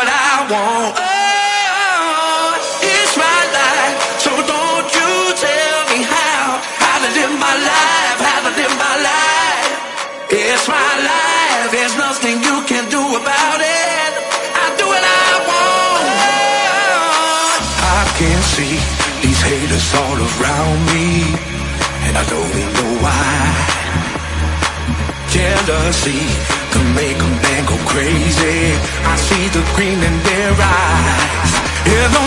what I want. Oh, it's my life, so don't you tell me how how to live my life, how to live my life. It's my life, there's nothing you can do about it. I do what I want. Oh, I can see these haters all around me, and I don't even know why. Jealousy can make a man go crazy. I see the green in their eyes. Yeah,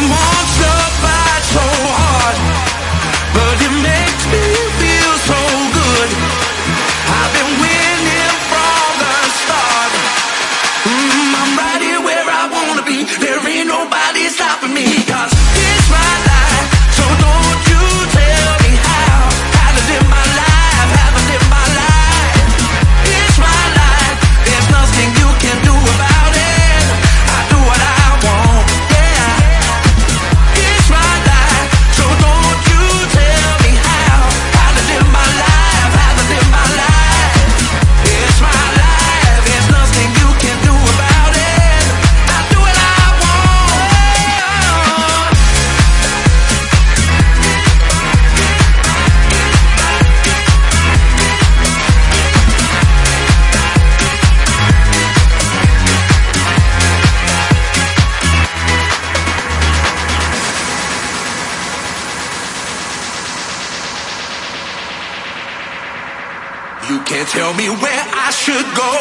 You can't tell me where I should go.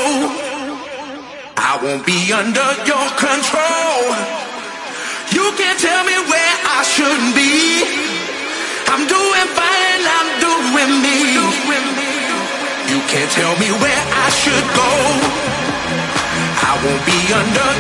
I won't be under your control. You can't tell me where I shouldn't be. I'm doing fine, I'm doing me. You can't tell me where I should go. I won't be under.